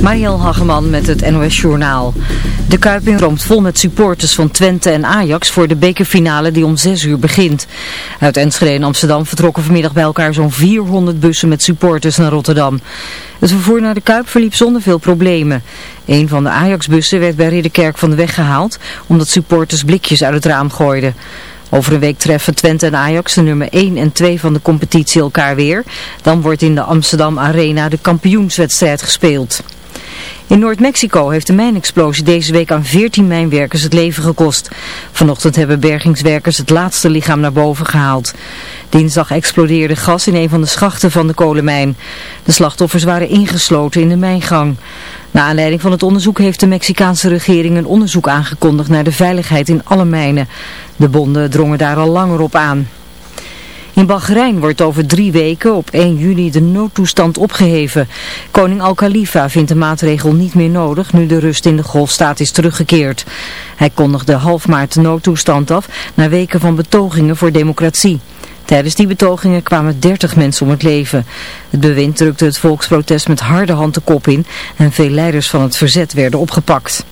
Mariel Hageman met het NOS Journaal. De Kuip Roomt vol met supporters van Twente en Ajax voor de bekerfinale die om 6 uur begint. Uit Enschede en Amsterdam vertrokken vanmiddag bij elkaar zo'n 400 bussen met supporters naar Rotterdam. Het vervoer naar de Kuip verliep zonder veel problemen. Een van de Ajax-bussen werd bij Ridderkerk van de weg gehaald omdat supporters blikjes uit het raam gooiden. Over een week treffen Twente en Ajax, de nummer 1 en 2 van de competitie, elkaar weer. Dan wordt in de Amsterdam Arena de kampioenswedstrijd gespeeld. In Noord-Mexico heeft de mijnexplosie deze week aan 14 mijnwerkers het leven gekost. Vanochtend hebben bergingswerkers het laatste lichaam naar boven gehaald. Dinsdag explodeerde gas in een van de schachten van de kolenmijn. De slachtoffers waren ingesloten in de mijngang. Na aanleiding van het onderzoek heeft de Mexicaanse regering een onderzoek aangekondigd naar de veiligheid in alle mijnen. De bonden drongen daar al langer op aan. In Bahrein wordt over drie weken op 1 juni de noodtoestand opgeheven. Koning Al-Khalifa vindt de maatregel niet meer nodig nu de rust in de golfstaat is teruggekeerd. Hij kondigde half maart de noodtoestand af na weken van betogingen voor democratie. Tijdens die betogingen kwamen 30 mensen om het leven. Het bewind drukte het volksprotest met harde hand de kop in en veel leiders van het verzet werden opgepakt.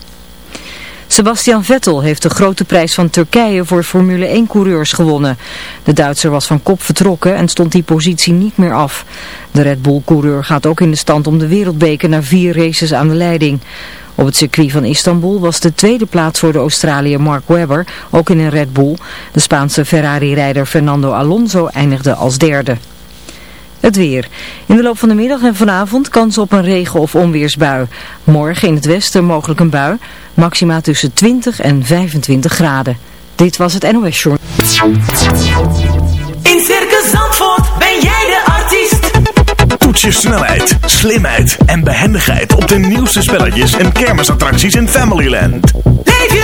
Sebastian Vettel heeft de grote prijs van Turkije voor Formule 1-coureurs gewonnen. De Duitser was van kop vertrokken en stond die positie niet meer af. De Red Bull-coureur gaat ook in de stand om de wereldbeker na vier races aan de leiding. Op het circuit van Istanbul was de tweede plaats voor de Australiër Mark Webber, ook in een Red Bull. De Spaanse Ferrari-rijder Fernando Alonso eindigde als derde. Het weer. In de loop van de middag en vanavond kans op een regen- of onweersbui. Morgen in het westen mogelijk een bui. Maxima tussen 20 en 25 graden. Dit was het NOS Short. In Circus Zandvoort ben jij de artiest. Toets je snelheid, slimheid en behendigheid op de nieuwste spelletjes en kermisattracties in Familyland. Leef je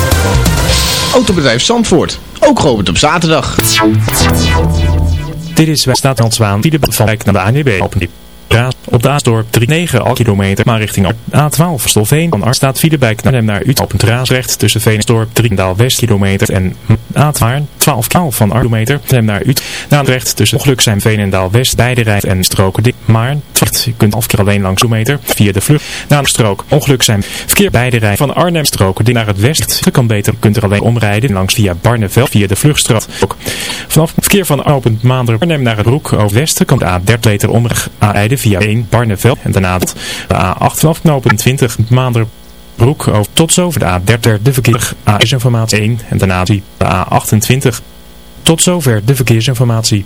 Autobedrijf Zandvoort, ook geopend op zaterdag. Dit is Staat Zwaan, die de van Rijk naar de ANWB opent. Op de Aasdorp 39 al kilometer, maar richting A12 Stolveen. Van Arst staat naar hem naar Utrecht op Raasrecht tussen Veensdorp 3 West kilometer en A12 12 12 van Arlometer hem naar Utrecht. Naar Utrecht tussen ongeluk zijn Veenendaal West beide rijden en stroken dik. Maar je kunt half keer alleen langs kilometer via de vlucht. Na strook ongeluk zijn verkeer beide rijden van Arnhem stroken naar het west. Je kan beter kunt er alleen omrijden langs via Barneveld via de vluchtstraat. Vanaf verkeer van Opend Maandag Arnhem naar het Broek over westen kan de A30 meter omrijden via 1 Barneveld en daarna de A8 vanaf knopen 20 Maandag Broek over tot zover de A30 de verkeer A-informatie 1 en daarna de A28. Tot zover de verkeersinformatie.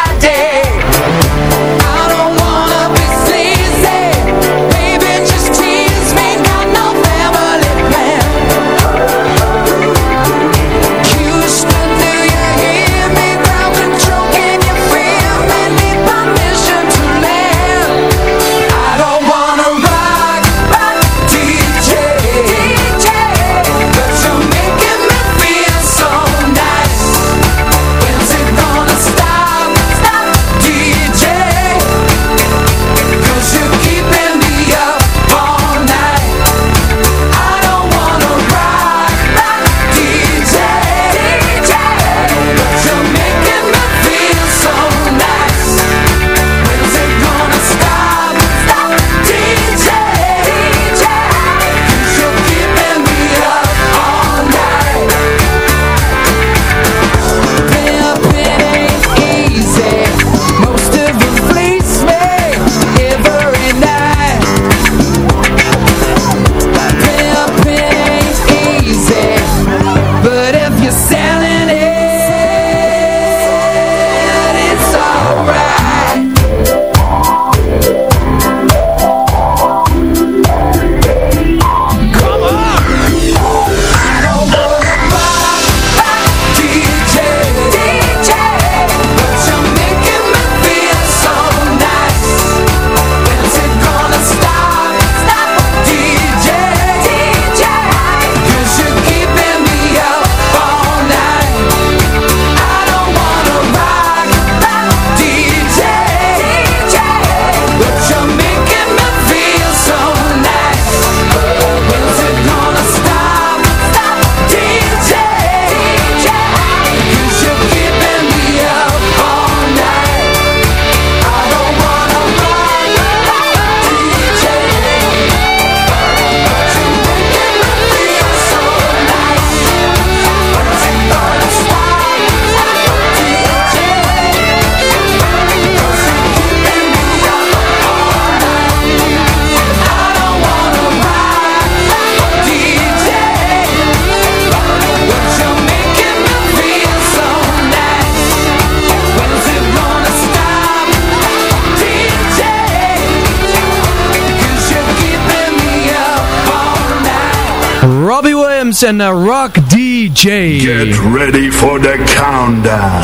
Robbie Williams en uh, Rock DJ. Get ready for the countdown.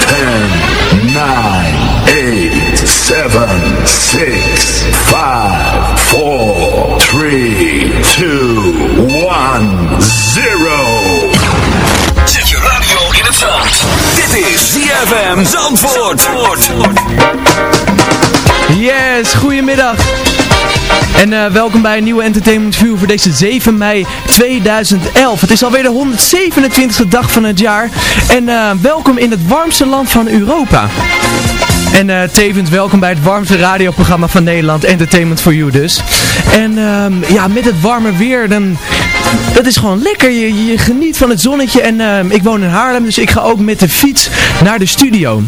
10, 9, 8, 7, 6, 5, 4, 3, 2, 1, 0. Zet je radio in het zand. Dit is ZFM Zandvoort. Yes, goedemiddag. En eh, welkom bij een nieuwe Entertainment View voor deze 7 mei 2011. Het is alweer de 127e dag van het jaar. En eh, welkom in het warmste land van Europa. En eh, tevens welkom bij het warmste radioprogramma van Nederland, Entertainment for You dus. En ehm, ja, met het warme weer, dan, dat is gewoon lekker. Je, je geniet van het zonnetje en ehm, ik woon in Haarlem, dus ik ga ook met de fiets naar de studio.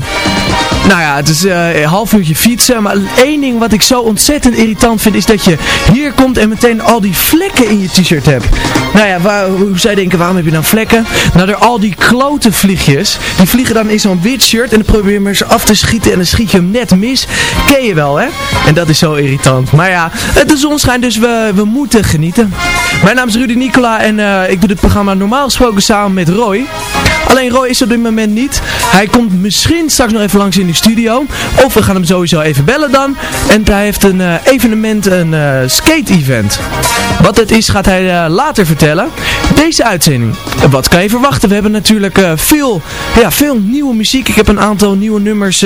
Nou ja, het is eh, een half uurtje fietsen, maar één ding wat ik zo ontzettend irritant vind is dat je hier komt en meteen al die vlekken in je t-shirt hebt. Nou ja, waar, hoe zij denken, waarom heb je dan vlekken? Nou, door al die klote vliegjes, die vliegen dan in zo'n wit shirt en dan probeer je maar eens af te schieten en dan schiet je hem net mis. Ken je wel, hè? En dat is zo irritant. Maar ja, de zon schijnt, dus we, we moeten genieten. Mijn naam is Rudy Nicola en eh, ik doe dit programma normaal gesproken samen met Roy. Alleen Roy is op dit moment niet. Hij komt misschien straks nog even langs in studio. Of we gaan hem sowieso even bellen dan. En hij heeft een eh, evenement, een eh, skate-event. Wat het is gaat hij eh, later vertellen. Deze uitzending. Wat kan je verwachten? We hebben natuurlijk veel, ja, veel nieuwe muziek. Ik heb een aantal nieuwe nummers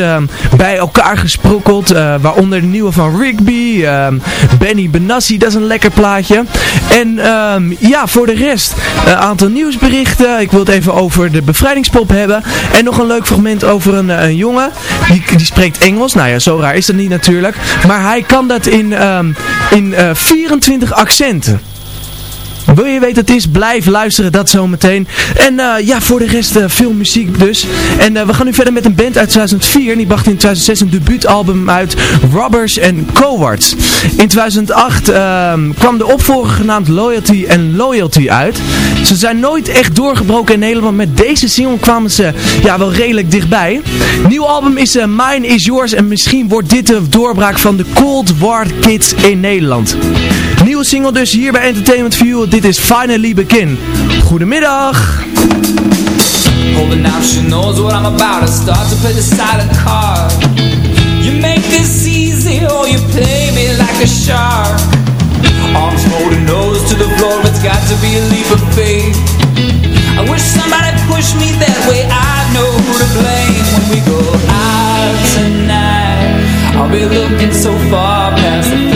bij elkaar gesprokkeld. waaronder de nieuwe van Rigby. Benny Benassi, dat is een lekker plaatje. En ehm, ja, voor de rest een aantal nieuwsberichten. Ik wil het even over de bevrijdingspop hebben. En nog een leuk fragment over een, een jongen. Die, die spreekt Engels. Nou ja, zo raar is dat niet natuurlijk. Maar hij kan dat in, ehm, in eh, 24 accenten. Wil je weten het is? Blijf luisteren, dat zometeen. En eh, ja, voor de rest uh, veel muziek dus. En uh, we gaan nu verder met een band uit 2004. Die bracht in 2006 een debuutalbum uit, Robbers and Cowards. In 2008 ehm, kwam de opvolger genaamd Loyalty and Loyalty uit. Ze zijn nooit echt doorgebroken in Nederland. Met deze single kwamen ze ja, wel redelijk dichtbij. Nieuw album is Mine is Yours. En misschien wordt dit de doorbraak van de Cold War Kids in Nederland. Nieuwe single dus hier bij Entertainment View. Dit is Finally Begin. Goedemiddag. Holding now she knows what I'm about I start to play the silent card You make this easy or you play me like a shark Arms holding nose to the floor It's got to be a leap of faith I wish somebody pushed me that way I know who to blame When we go out tonight I'll be looking so far past the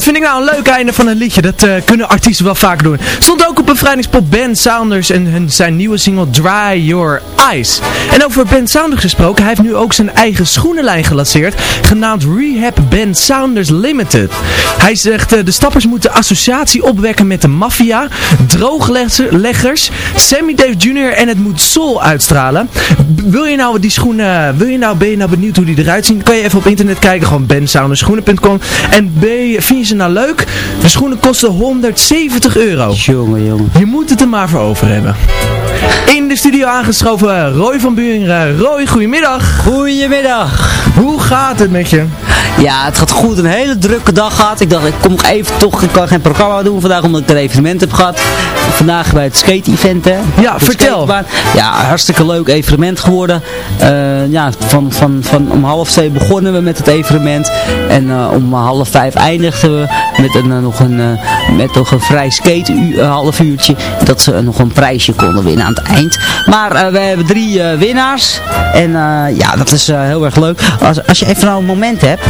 dat vind ik nou een leuk einde van een liedje. Dat eh, kunnen artiesten wel vaker doen. Stond ook op bevrijdingspop Ben Saunders en hun- zijn nieuwe single Dry Your Eyes. En over Ben Saunders gesproken, hij heeft nu ook zijn eigen schoenenlijn gelanceerd, genaamd Rehab Ben Saunders Limited. Hij zegt, eh, de stappers moeten associatie opwekken met de maffia, droogleggers, Sammy Dave Jr. en het moet soul uitstralen. Wil je nou die schoenen, wil je nou, ben je nou benieuwd hoe die eruit zien? Kan je even op internet kijken, gewoon bensounderschoenen.com. En ben vind je ze nou leuk? De schoenen kosten 170 euro. Jongen, jongen. Je moet het er maar voor over hebben. In de studio aangeschoven Roy van Buringen. Roy, goedemiddag. Goedemiddag. Hoe gaat het met je? Ja, het gaat goed. Een hele drukke dag gehad. Ik dacht, ik kom nog even toch, ik kan geen programma doen vandaag omdat ik een evenement heb gehad. Vandaag bij het skate-event, hè. Ja, De vertel. skatebaan. Ja, hartstikke leuk evenement geworden. Eh, ja, van, van, van om half twee begonnen we met het evenement. En eh, om half vijf eindigden we met een, eh, nog, een, eh, met nog een vrij skate eh, half uurtje. Dat ze nog een prijsje konden winnen aan het eind. Maar eh, we hebben drie eh, winnaars. En eh, ja, dat is heel erg leuk. Als, als je even nou een moment hebt.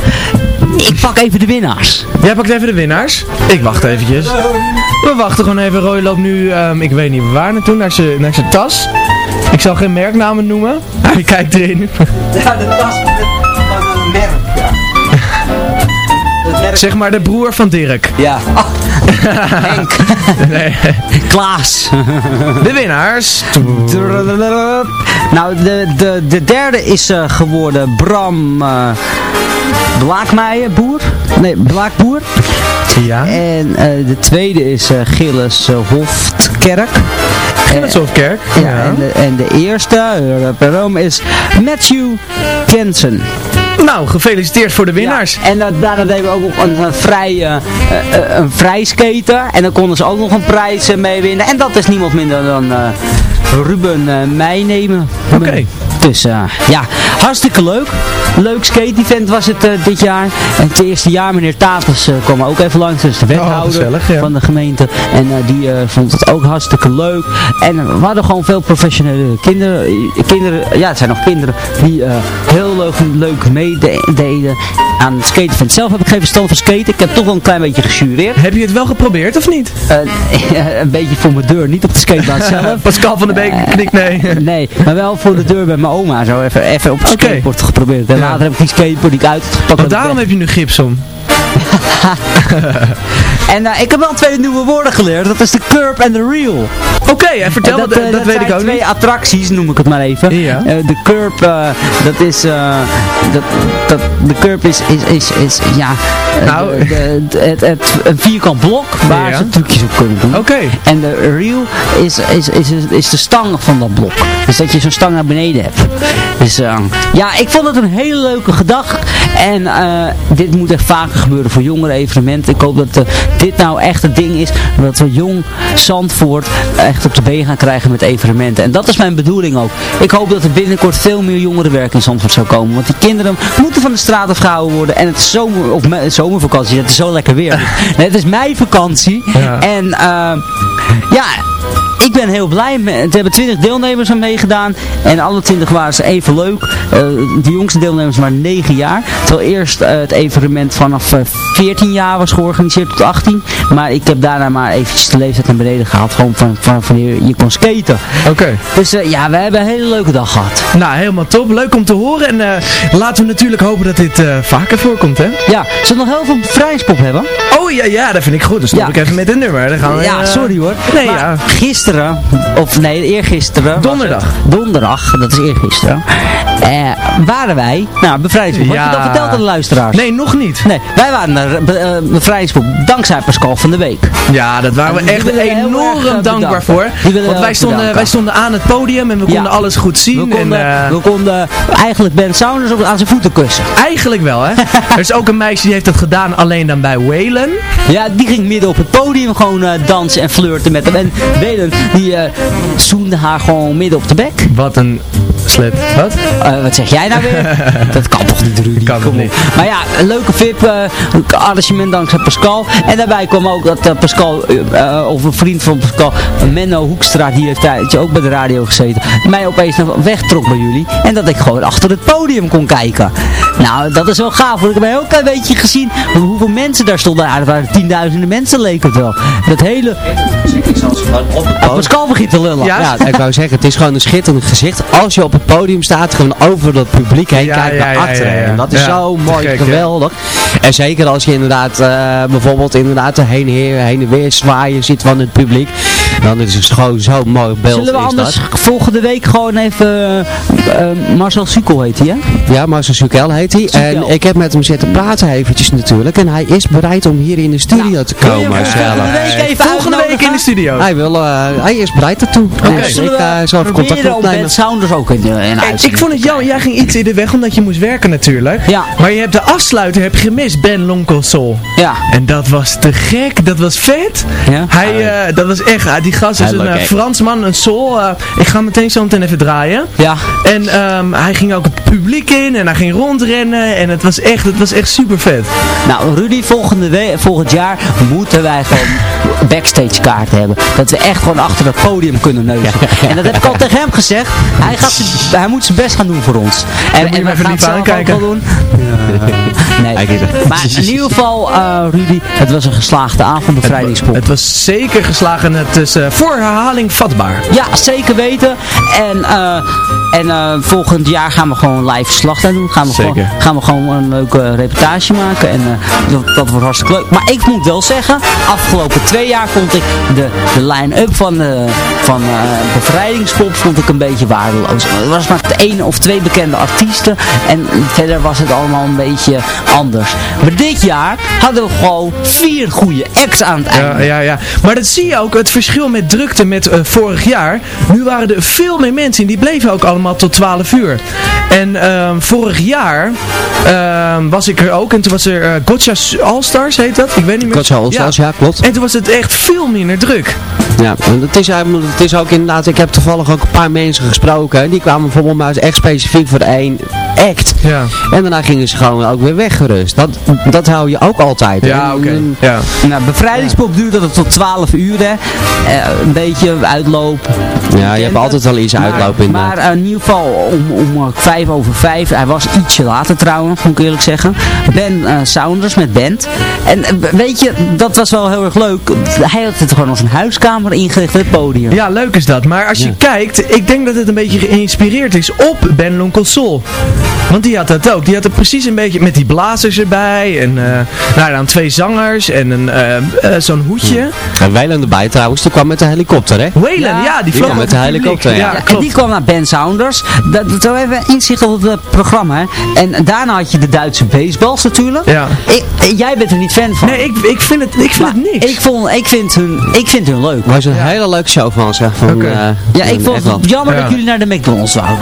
Ik pak even de winnaars. Jij pakt even de winnaars. Ik wacht eventjes. We wachten gewoon even. Roy loopt nu, ehm, ik weet niet waar naartoe, naar zijn naar zijn tas. Ik zal geen merknamen noemen. Hij kijkt erin. Ja, de tas Zeg maar de broer van Dirk. Ja. Oh, Henk. Nee. Klaas. De winnaars. Nou, de, de, de derde is eh, geworden Bram uh, Blaakmeijer, boer. Nee, Blaakboer. Ja. En eh, de tweede is Gilles eh, Hoftkerk. Gilles-Hofkerk. Ja, En, de, en de eerste, Rome, is Matthew Kensen. Nou, gefeliciteerd voor de winnaars. Ja, en uh, daarna deden we ook nog een, een vrij, uh, uh, een vrij skater. En dan konden ze ook nog een prijs mee winnen. En dat is niemand minder dan Ruben Meijnemen. Oké. Okay. Dus ja, hartstikke leuk. Leuk skate-event was het dit jaar. En het eerste jaar, meneer Taters kwam ook even langs. Dus de wethouder oh, gezellig, ja. van de gemeente. En die vond het ook hartstikke leuk. En we hadden gewoon veel professionele kinderen. kinderen ja, het zijn nog kinderen die heel leuk, leuk meededen aan het skaten. Zelf heb ik geen verstand van skaten. Ik heb toch wel een klein beetje gejureerd. Heb je het wel geprobeerd of niet? Uh, een beetje voor mijn deur. Niet op de skatebaan zelf. Pascal van der Beek uh, knikt nee. nee, maar wel voor de deur bij mijn oma. Zo even, even op het okay. skateboard geprobeerd. En later heb ik die skateboard die ik uitgepakt. Oh, daarom heb je nu gips om. en uh, ik heb wel twee nieuwe woorden geleerd. Dat is de curb en de real. Oké, okay, en vertel, en dat, dat, dat weet ik ook twee niet. attracties, noem ik het maar even. Ja. Uh, de curb, dat is, dat, dat, de curb is, is, is, is ja, nou. de, de, de, het, het, een vierkant blok waar ja. ze trucjes op kunnen doen. Oké. Okay. En de reel is, is, is, is, is de stang van dat blok. Dus dat je zo'n stang naar beneden hebt. Dus ja, ik vond het een hele leuke gedag. En dit moet echt vaker gebeuren voor jongere evenementen. Ik hoop dat uh, dit nou echt het ding is. Dat we jong Zandvoort echt op de been gaan krijgen met evenementen. En dat is mijn bedoeling ook. Ik hoop dat er binnenkort veel meer jongerenwerk in Zandvoort zou komen. Want die kinderen moeten van de straat afgehouden worden. En het is zomer, of zomervakantie. Het is zo lekker weer. nee, het is meivakantie. Ja. En uh, ja ik ben heel blij. Er hebben 20 deelnemers aan meegedaan. En alle 20 waren ze even leuk. Uh, de jongste deelnemers waren 9 jaar. Terwijl eerst uh, het evenement vanaf uh, 14 jaar was georganiseerd tot 18. Maar ik heb daarna maar eventjes de leeftijd naar beneden gehaald. Gewoon van, van, van je, je kon skaten. Oké. Okay. Dus ja, we hebben een hele leuke dag gehad. Nou, helemaal top. Leuk om te horen. En laten we natuurlijk hopen dat dit vaker voorkomt, hè? Ja. Zullen we nog heel veel bevrijdingspop hebben? Oh ja, ja, dat vind ik goed. Dan stop ja. ik even met een nummer. Dan gaan we, ja, sorry hoor. Nee, maar ja. Gisteren, of nee, eergisteren. Donderdag. Donderdag, dat is eergisteren. Eh, waren wij, nou, bevrijdingspop. Ja. Had je dat verteld aan de luisteraars? Nee, nog niet. Nee, wij waren naar be, uh, bevrijdingspop dankzij Pascal van de Week. Ja, dat waren we echt enorm dankbaar voor. Want wij stonden, wij stonden aan het podium en we konden ja. alles goed zien. We konden, en, uh, we konden eigenlijk Ben Saunders op, aan zijn voeten kussen. Eigenlijk wel, hè. er is ook een meisje die heeft dat gedaan alleen dan bij Waylon. Ja, die ging midden op het podium gewoon uh, dansen en flirten met hem. En Waylon, die zoende haar gewoon midden op de bek. Wat een slet. Wat? Uh, wat zeg jij nou weer? dat kan toch niet, Rudy? Kan Kom niet. Maar ja, een leuke VIP, uh, arrangement dankzij Pascal. En daarbij kwam ook dat uh, Pascal, uh, of een vriend van Pascal, Menno Hoekstra, die heeft tijdje ook bij de radio gezeten, mij opeens wegtrok bij jullie. En dat ik gewoon achter het podium kon kijken. Nou, dat is wel gaaf. Want ik heb een heel klein beetje gezien hoeveel mensen daar stonden. Ja, er waren tienduizenden mensen, leek het wel. Dat hele... Ah, Pascal begint te lullen. Ja, ik wou zeggen, het is gewoon een schitterend gezicht. Als je op het podium staat, gewoon over dat publiek heen kijkt naar achteren. En dat is zo mooi, gek, geweldig. En zeker als je inderdaad eh, bijvoorbeeld inderdaad de heen en, weer, heen en weer zwaaien ziet van het publiek. Dan is het gewoon zo'n mooi beeld. Zullen we is anders dat. volgende week gewoon even... eh, eh, Marcel Sukel heet hij, hè? Ja, Marcel Sukel heet hij. En ik heb met hem zitten praten eventjes natuurlijk. En hij is bereid om hier in de studio te Wil je komen. zelf. volgende week even Volgende week in de studio. Hij, wil, eh, hij is bereid daartoe. Dus Zullen ik we eh, zal even contact opnemen. Ben Sounders ook in de, in de Ik, vond het te jammer, jij ging iets in de weg omdat je moest werken natuurlijk. Ja. Maar je hebt de afsluiter heb je gemist, Ben Lonkel Soul. Ja. En dat was te gek, dat was vet. Ja? Hij, eh, dat was echt, ah, die gast is een eh? Fransman, een soul. eh, ik ga meteen zo meteen even draaien. Ja. En ehm, hij ging ook het publiek in en hij ging rondrennen en het was echt, het was echt super vet. Nou, Rudy, volgende we volgend jaar moeten wij gewoon backstage kaarten hebben. Dat we echt gewoon achter het podium kunnen neuzen. En dat heb ik al tegen hem gezegd. Hij, gaat hij moet zijn best gaan doen voor ons. En, en even gaan het zelf ook aankijken. wel doen. Nee. Is er. Maar in ieder geval, eh, Rudy, het was een geslaagde avond, bevrijdingspop. Het was zeker geslagen, het is voor herhaling vatbaar. Ja, zeker weten. En, eh, en eh, volgend jaar gaan we gewoon live verslag daar doen. Gaan we, Zeker. Gewoon, gaan we gewoon een leuke reportage maken. En eh, dat, dat wordt hartstikke leuk. Maar ik moet wel zeggen, afgelopen twee jaar vond ik de, de line-up van, de, van eh, bevrijdingspop vond ik een beetje waardeloos. Er was maar één of twee bekende artiesten. En verder was het allemaal een beetje anders. Maar dit jaar hadden we gewoon vier goede acts aan het einde. Ja, ja, ja. Maar dat zie je ook, het verschil met drukte met eh, vorig jaar. Nu waren er veel meer mensen en die bleven ook allemaal tot 12 uur. En ehm, vorig jaar ehm, was ik er ook en toen was er eh Gotcha All-Stars, heet dat? Ik weet niet meer. Gotcha All-Stars, ja, klopt. En toen was het echt veel minder druk. Ja, en het is, eigenlijk- het is ook inderdaad, ik heb toevallig ook een paar mensen gesproken. Die kwamen bijvoorbeeld maar echt specifiek voor één act. Ja. En daarna gingen ze gewoon ook weer weggerust. Dat, dat hou je ook altijd. Ja, oké. Ja. Nou, bevrijdingspop duurde het tot 12 uur, hè. Eh, een beetje uitloop. Ja, je hebt altijd wel iets uitlopen in Maar eh, in ieder geval om, om eh, vijf over vijf. Hij was ietsje later trouwens, moet ik eerlijk zeggen. Ben Saunders met band. En weet je, dat was wel heel erg leuk. Hij had het gewoon als een huiskamer ingericht, het podium. Ja, leuk is dat. Maar als je Ja. kijkt, ik denk dat het een beetje geïnspireerd is op Ben Lonkel. Want die had dat ook. Die had er precies een beetje met die blazers erbij. En eh, nou, dan twee zangers en een, zo'n hoedje. En Weiland erbij trouwens, die kwam met de helikopter, hè? Whalen, Ja, ja, die die kwam met de helikopter, ja. Ja, en die kwam naar Ben Saunders. Dat, dat zo even inzicht op het programma. Hè. En daarna had je de Duitse baseballs natuurlijk. Ja. Ik, eh, jij bent er niet fan van. Nee, ik, ik vind het, ik vind Maar het niks. Ik, vond, ik, vind hun, ik vind hun leuk. Het was een hele leuke show van ze. Van, eh, Ja, ik vond het jammer Ja. dat jullie naar de McDonald's wouden.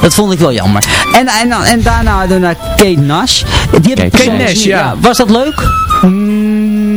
Dat vond ik wel jammer. En, en, en daarna hadden we naar Kate Nash. Die heb Kate Nash, ja. Was dat leuk?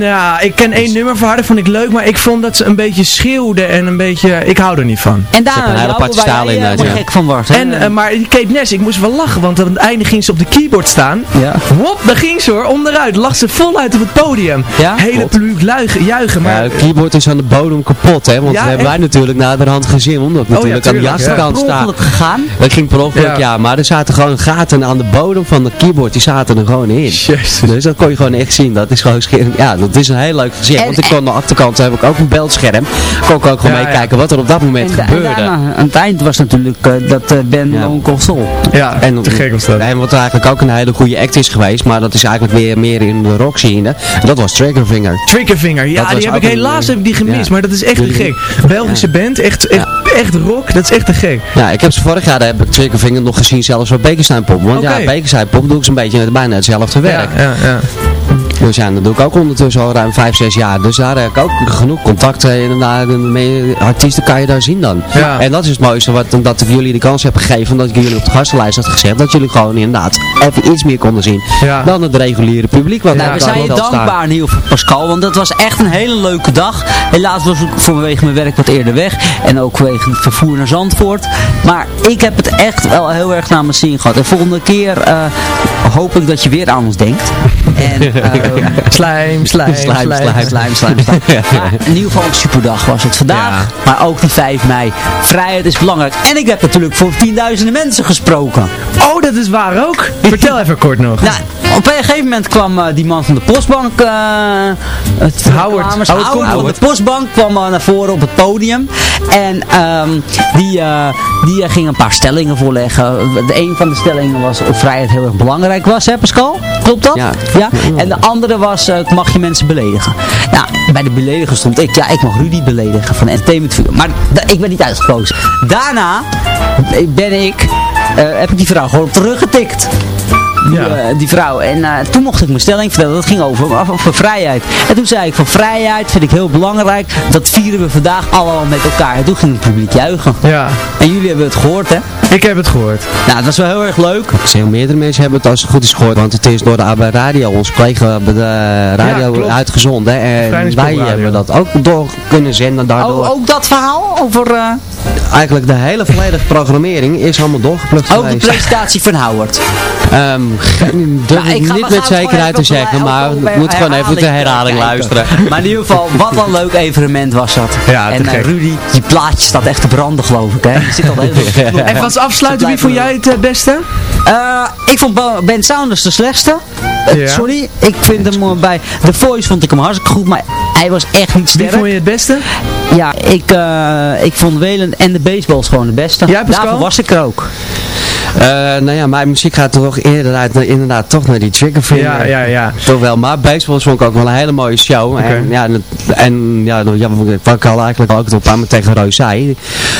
Ja, ik ken één nummer van haar, dat vond ik leuk. Maar ik vond dat ze een beetje schreeuwde en een beetje... Ik hou er niet van. En daarna een hele aparte stijl jij, in, eh, eh, ja. gek van wordt. hè? En, eh, maar die Kate Nash, ik moest wel lachen, want aan het einde ging ze op de keyboard staan. Ja. Hop, daar ging ze hoor, onderuit. Lag ze voluit op het podium. Ja? Hele publiek luigen, juichen, maar... Ja, het keyboard is aan de bodem kapot, hè? Want Ja, dat hebben wij natuurlijk naderhand gezien, omdat natuurlijk aan de tuurlijk, ja. achterkant per staat. ongeluk gegaan. Dat ging per ongeluk, Ja. ja. Maar er zaten gewoon gaten aan de bodem van het keyboard, die zaten er gewoon in. Jezus. Dus dat kon je gewoon echt zien. Dat is gewoon scherm. Ja, dat is een heel leuk gezicht. En- want ik kon aan de achterkant heb ik ook een beeldscherm. Kon ik ook gewoon Ja, ja. meekijken wat er op dat moment En, da- en gebeurde. daarna, aan het eind was natuurlijk eh, dat eh, Ben Ja. Soul. Ja, En, te gek was dat. En wat eigenlijk ook een hele goede act is geweest, maar dat is eigenlijk meer, meer in de rock scene. En dat was Triggerfinger. Triggerfinger, ja, Dat die heb ik een, helaas heb ik die gemist, ja. maar dat is echt te gek. Belgische band, echt, echt, echt rock, dat is echt te gek. Ja, ik heb ze vorig jaar heb ik Triggerfinger nog gezien, zelfs op Bekenstein Pop. Want ja, Bekenstein Pop doe ik zo'n beetje met bijna hetzelfde werk. Ja, ja, Dus ja, dat doe ik ook ondertussen al ruim 5, 6 jaar. Dus daar heb ik ook genoeg contacten. Inderdaad, en mee- artiesten kan je daar zien dan. Ja. En dat is het mooiste, wat, dat ik jullie de kans heb gegeven, dat ik jullie op de gastenlijst had gezet, dat jullie gewoon inderdaad even iets meer konden zien Ja. dan het reguliere publiek. Wat Nou, daar we zijn je dankbaar Niel voor Pascal, want dat was echt een hele leuke dag. Helaas was ik vanwege mijn werk wat eerder weg en ook vanwege het vervoer naar Zandvoort. Maar ik heb het echt wel heel erg naar mijn zin gehad. En volgende keer eh, hoop ik dat je weer aan ons denkt. En, eh, Slijm, slijm, Slijm, slijm, slijm, slijm, slijm. Maar in ieder geval een superdag was het vandaag. Maar ook die 5 mei. Vrijheid is belangrijk. En ik heb natuurlijk voor tienduizenden mensen gesproken. Oh, dat is waar ook. Vertel even kort nog. Nou, op een gegeven moment kwam eh, die man van de postbank, eh het Howard. reclames- Howard Howard van de postbank kwam eh, naar voren op het podium. En ehm, die, eh, die eh, ging een paar stellingen voorleggen. De een van de stellingen was of vrijheid heel erg belangrijk was, hè Pascal? Klopt dat? Ja. En de andere was, eh, mag je mensen beledigen? Nou, bij de beledigen stond ik, ja, ik mag Rudy beledigen van Entertainment View. Maar ik ben niet uitgekozen. Daarna ben ik, eh, heb ik die vrouw gewoon teruggetikt. Die, Ja. eh, die vrouw. En eh, toen mocht ik mijn stelling vertellen. Dat ging over, over, over vrijheid. En toen zei ik van vrijheid vind ik heel belangrijk. Dat vieren we vandaag allemaal met elkaar. En toen ging het publiek juichen. Ja, En jullie hebben het gehoord hè? Ik heb het gehoord. Nou, dat was wel heel erg leuk. Heel meerdere mensen hebben het als het goed is gehoord, want het is door de AB Radio, onze collega bij de radio uitgezonden. En wij hebben dat ook door kunnen zenden daardoor. Oh, ook dat verhaal over eh, Eigenlijk de hele volledige programmering is allemaal doorgeplukt over de presentatie van Howard. Ehm, geen- durf Nou, ik ga- niet met het zekerheid te zeggen, maar we moeten gewoon even de herhaling kijken. luisteren. Maar in ieder geval, wat een leuk evenement was dat. Ja, en eh, gek. Rudy, die plaatje staat echt te branden geloof ik. Hè? Je zit al heel veel En als afsluiten, wie vond jij het eh, beste? Eh, ik vond Ben Saunders de slechtste. Ja. Sorry, ik vind hem eh, bij The Voice vond ik hem hartstikke goed, maar hij was echt niet Wie sterk. vond je het beste? Ja, ik, eh, ik vond Welen en de baseballs gewoon de beste. Pascal? Daarvoor was ik er ook. Eh, nou ja, mijn muziek gaat toch eerder uit, naar- inderdaad toch naar die Triggerfinger. Ja, ja, ja. Toch wel, maar Baseballs vond ik ook wel een hele mooie show. En ja, en, ja, ja, wat ik al eigenlijk ook op aan tegen Roos zei,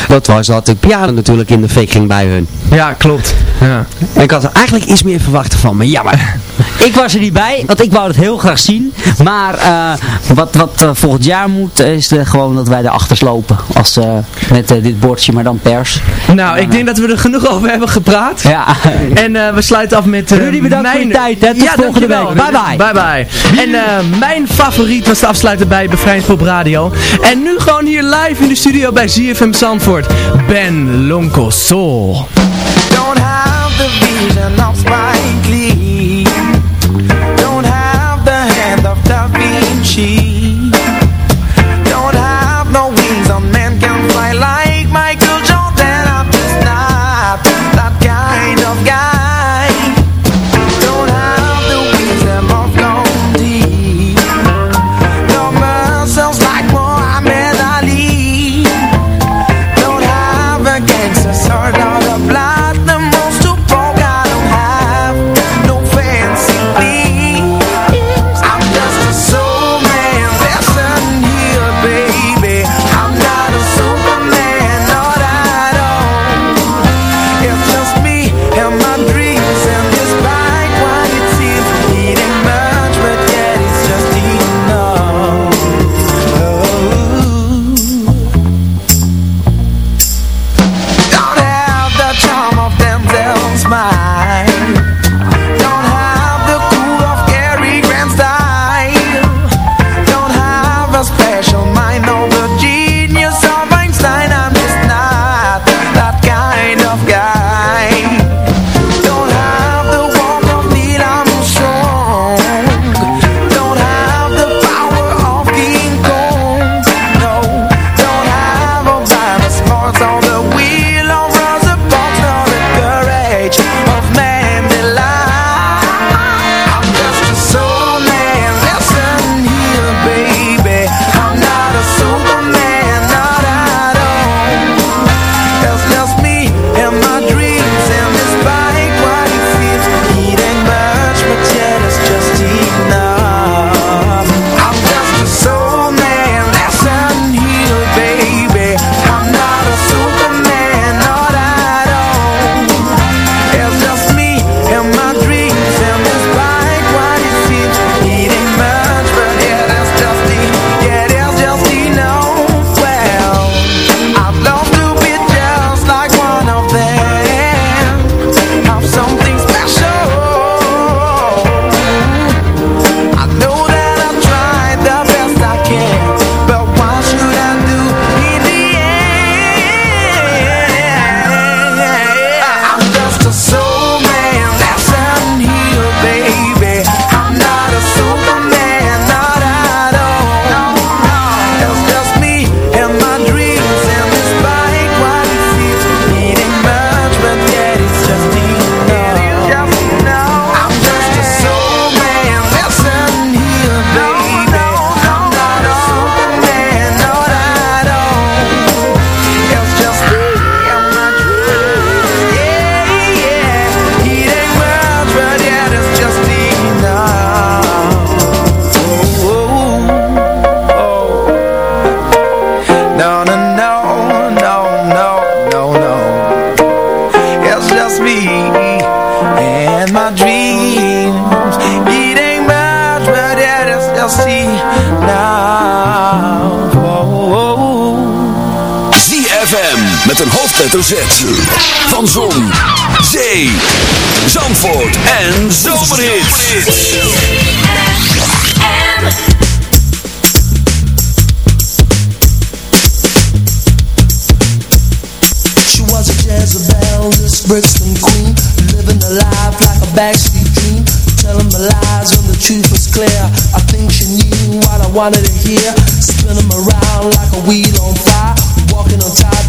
dat was dat de piano natuurlijk in de fik ging bij hun. Ja, klopt. Ja. En ik had er eigenlijk iets meer verwacht van, maar jammer. Ik was er niet bij, want ik wou het heel graag zien. Maar eh, wat, wat eh, volgend jaar moet, is gewoon dat wij erachter slopen. Als, eh, met dit bordje, maar dan pers. Nou, ik denk dat we er genoeg over hebben gepraat. Ja. En eh, we sluiten af met... Rudy, bedankt voor je tijd, hè. Tot ja, volgende week. Bye, bye. Bye bye. En eh, mijn favoriet was de afsluiter bij Bevrijdingspop Radio. En nu gewoon hier live in de studio bij ZFM Zandvoort. Ben Lonko Soul. Don't have the vision of Spike Lee. 情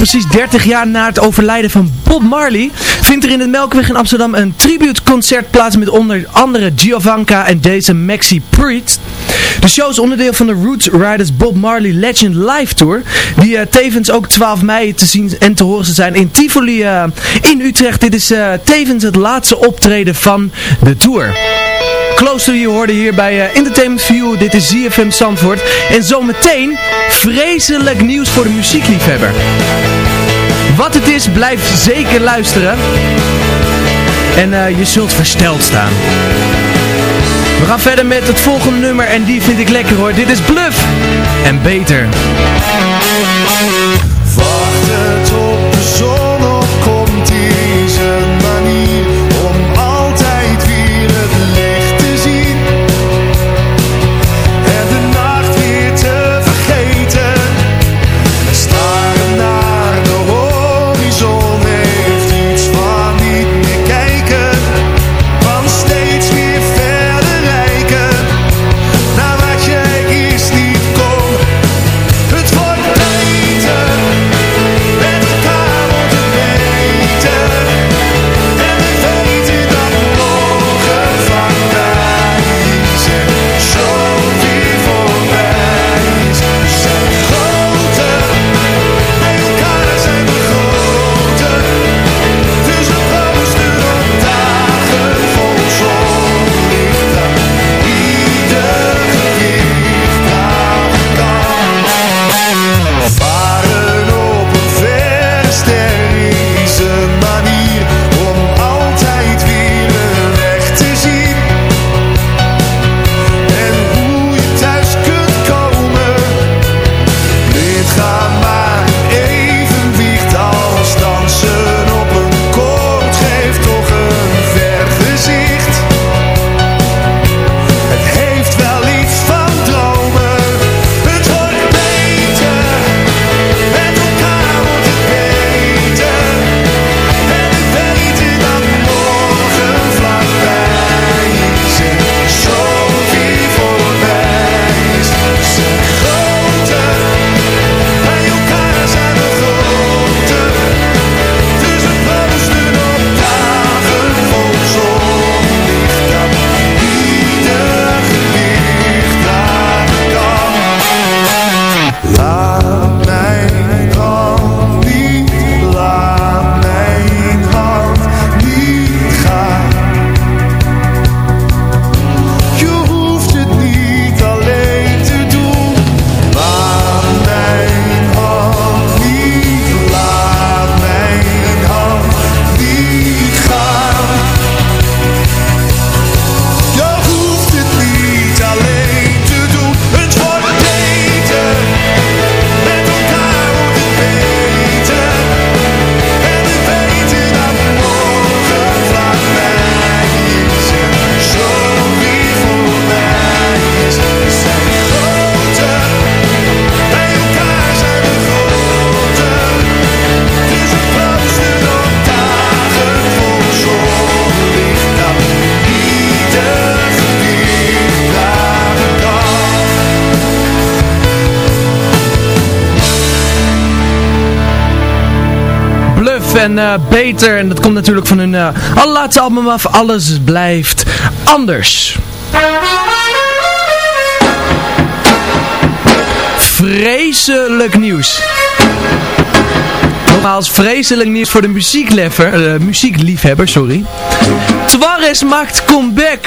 precies 30 jaar na het overlijden van Bob Marley vindt er in het Melkweg in Amsterdam een tributeconcert plaats met onder andere Giovanka en deze Maxi Priest. De show is onderdeel van de Roots Riders Bob Marley Legend Live Tour, die eh, tevens ook 12 mei te zien en te horen zijn in Tivoli eh, in Utrecht. Dit is eh, tevens het laatste optreden van de tour. Klooster, je hoorde hier bij eh, Entertainment View. Dit is ZFM Zandvoort. En zometeen vreselijk nieuws voor de muziekliefhebber. Wat het is, blijf zeker luisteren. En eh, je zult versteld staan. We gaan verder met het volgende nummer en die vind ik lekker hoor. Dit is Bluff en Beter. Wacht het op de zon, of komt die? En uh, Beter. En dat komt natuurlijk van hun uh, allerlaatste album af. Alles blijft anders. Vreselijk nieuws. Nogmaals, vreselijk nieuws voor de muziekliefhebber, uh, muziekliefhebber sorry. Twares maakt comeback.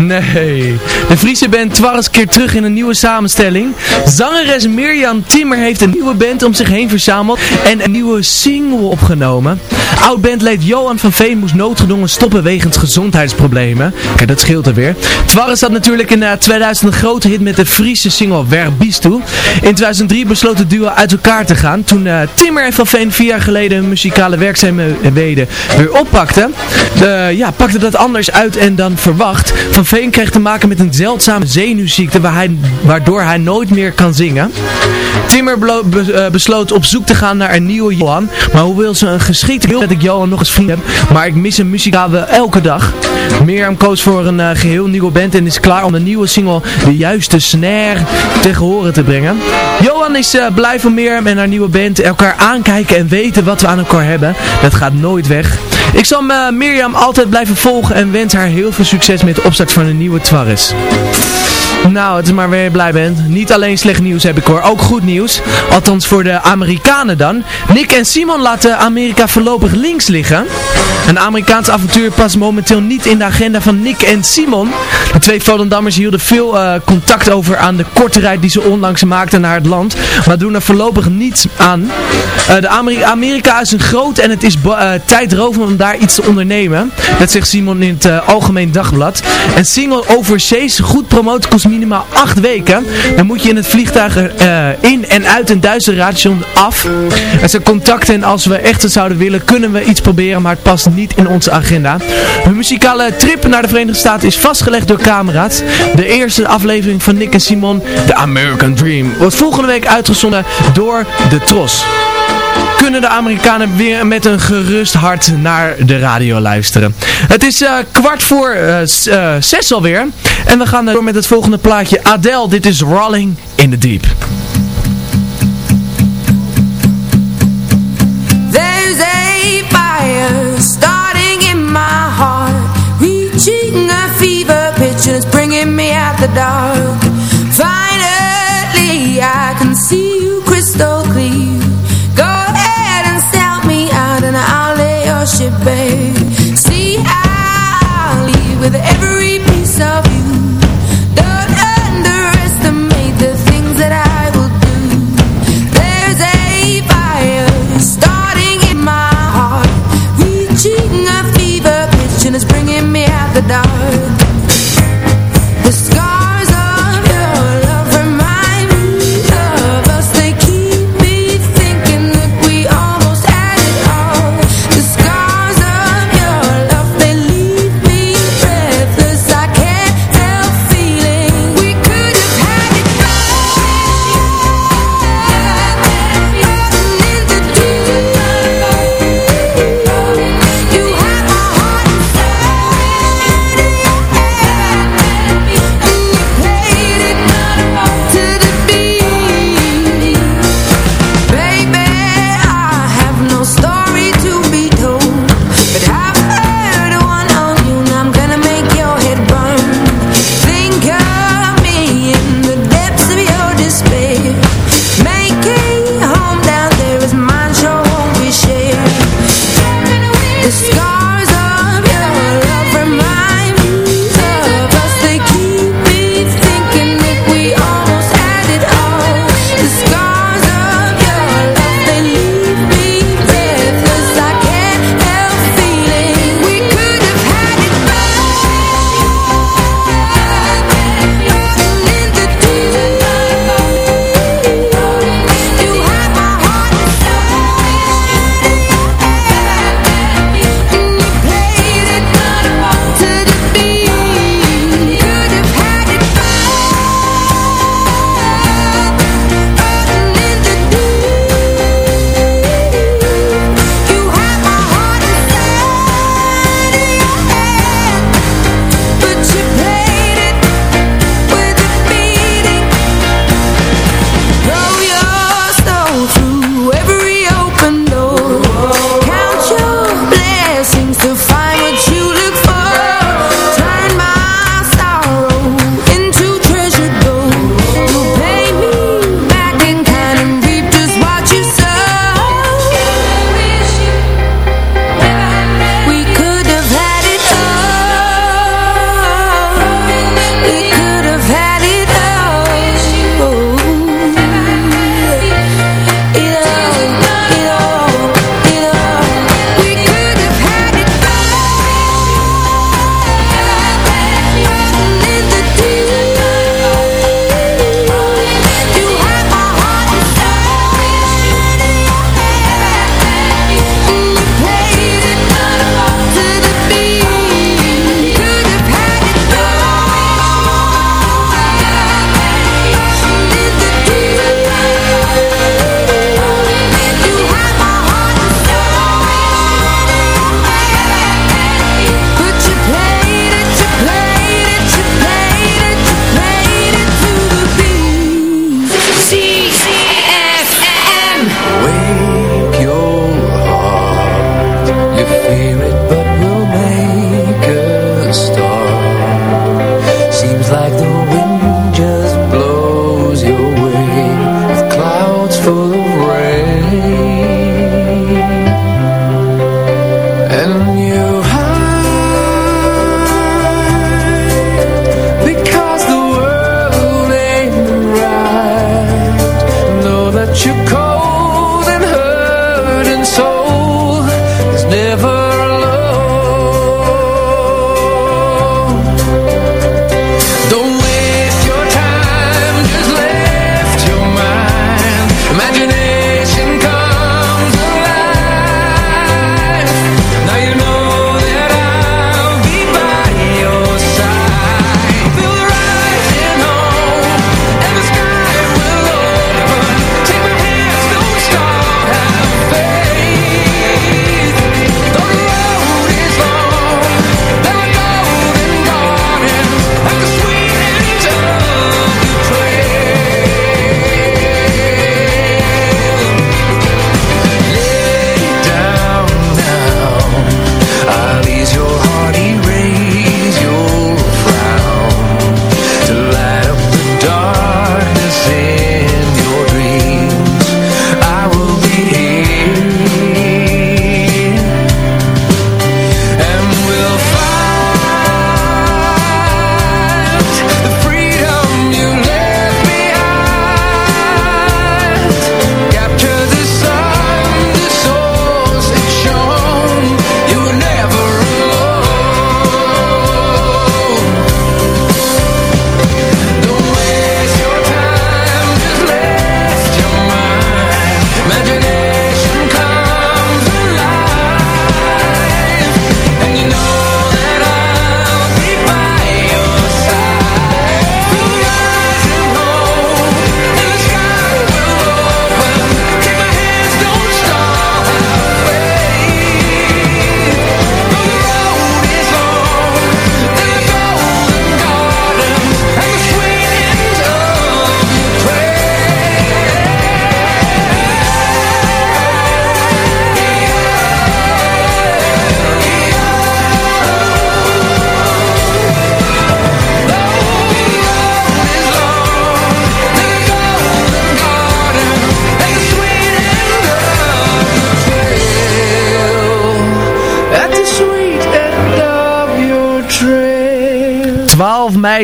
Nee, de Friese band Twarres keert terug in een nieuwe samenstelling. Zangeres Mirjam Timmer heeft een nieuwe band om zich heen verzameld en een nieuwe single opgenomen. Oud-bandleed Johan van Veen moest noodgedwongen stoppen wegens gezondheidsproblemen. Kijk, dat scheelt er weer. Twarres had natuurlijk in 2000 een grote hit met de Friese single Werbies toe. In 2003 besloot het duo uit elkaar te gaan. Toen uh, Timmer Van Veen vier jaar geleden muzikale werkzaamheden weer oppakten, de, ja, pakte dat anders uit en dan verwacht. Van Veen kreeg te maken met een zeldzame zenuwziekte waar hij, waardoor hij nooit meer kan zingen. Timmer be besloot op zoek te gaan naar een nieuwe Johan. Maar hoewel ze een geschikte wil dat ik Johan nog eens vriend heb, maar ik mis hem muzikaal elke dag. Mirjam koos voor een uh, geheel nieuwe band en is klaar om de nieuwe single de juiste snare tegen horen te brengen. Johan is uh, blij van Mirjam en haar nieuwe band elkaar aankijken en weten wat we aan elkaar hebben. Dat gaat nooit weg. Ik zal uh, Mirjam altijd blijven volgen en wens haar heel veel succes met de opstart van een nieuwe Twarres. Nou, het is maar weer blij bent. Niet alleen slecht nieuws heb ik hoor, ook goed nieuws. Althans voor de Amerikanen dan. Nick en Simon laten Amerika voorlopig links liggen. Een Amerikaans avontuur past momenteel niet in de agenda van Nick en Simon. De twee Volendammers hielden veel uh, contact over aan de korte rijd die ze onlangs maakten naar het land. Maar doen er voorlopig niets aan. Uh, de Ameri Amerika is een groot en het is uh, tijdrovend om daar iets te ondernemen. Dat zegt Simon in het Algemeen Dagblad. En single overseas goed promoten minimaal 8 weken. Dan moet je in het vliegtuig uh, in en uit een Duitse radiostation af. Er zijn contacten en als we echt het zouden willen kunnen we iets proberen, maar het past niet in onze agenda. Hun muzikale trip naar de Verenigde Staten is vastgelegd door camera's. De eerste aflevering van Nick en Simon, The American Dream, wordt volgende week uitgezonden door de Tros kunnen de Amerikanen weer met een gerust hart naar de radio luisteren. Het is uh, kwart voor uh, zes alweer. En we gaan door met het volgende plaatje. Adele, dit is Rolling in the Deep. There's a fire starting in my heart Reaching a fever pitch and bringing me out the dark with every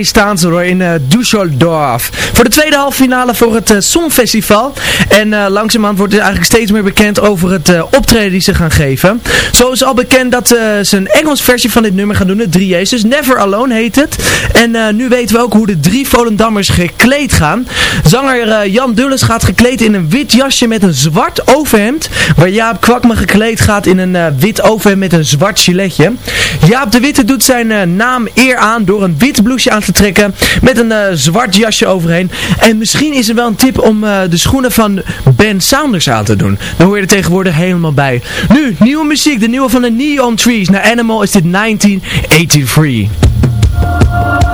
staan ze hoor, in uh, Düsseldorf. Voor de tweede halve finale voor het uh, Songfestival. En uh, wordt het eigenlijk steeds meer bekend over het optreden die ze gaan geven. Zo is al bekend dat ze een Engels versie van dit nummer gaan doen, de 3J's. Dus Never Alone heet het. En nu weten we ook hoe de drie Volendammers gekleed gaan. Zanger Jan Dulles gaat gekleed in een wit jasje met een zwart overhemd. Waar Jaap Kwakman gekleed gaat in een wit overhemd met een zwart giletje. Jaap de Witte doet zijn eh, naam eer aan door een wit blouseje aan te trekken met een eh, zwart jasje overheen. En misschien is er wel een tip om eh, de schoenen van Ben Saunders aan te doen. Dan hoor je er tegenwoordig helemaal bij. Nu, nieuwe muziek. De nieuwe van de Neon Trees. Naar Animal is dit 1983.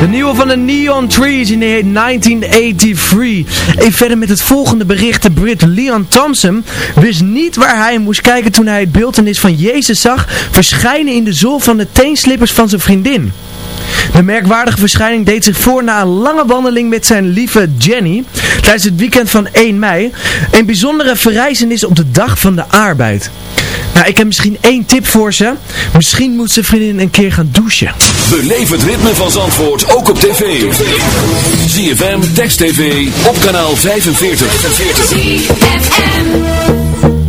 De Neon Trees in 1983. Even verder met het volgende bericht. De Brit Leon Thompson wist niet waar hij moest kijken toen hij het beeldenis van Jezus zag verschijnen in de zool van de teenslippers van zijn vriendin. De merkwaardige verschijning deed zich voor na een lange wandeling met zijn lieve Jenny tijdens het weekend van 1 mei. Een bijzondere verrijzenis op de dag van de arbeid. Nou, ik heb misschien één tip voor ze. Misschien moet zijn vriendin een keer gaan douchen. Beleef het ritme van Zandvoort ook op tv. ZFM, Text TV, op kanaal 45.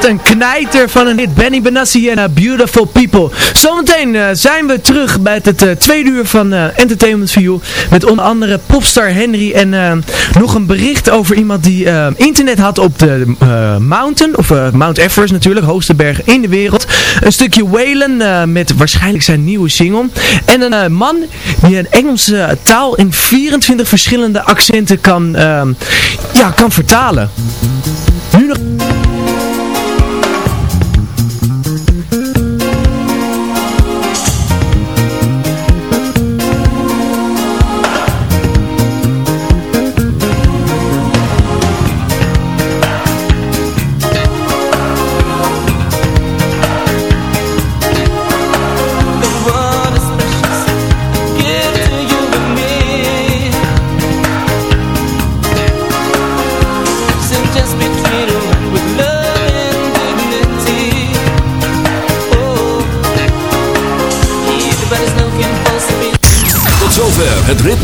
Een knijter van een hit. Benny Benassi en uh, Beautiful People. Zometeen uh, zijn we terug bij het uh, tweede uur van Entertainment View. Met onder andere popstar Henry. En nog een bericht over iemand die internet had op de mountain. Of Mount Everest natuurlijk. Hoogste berg in de wereld. Een stukje Waylon met waarschijnlijk zijn nieuwe single. En een man die een Engelse taal in 24 verschillende accenten kan, ja, kan vertalen. Nu nog...